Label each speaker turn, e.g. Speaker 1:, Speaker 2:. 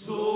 Speaker 1: So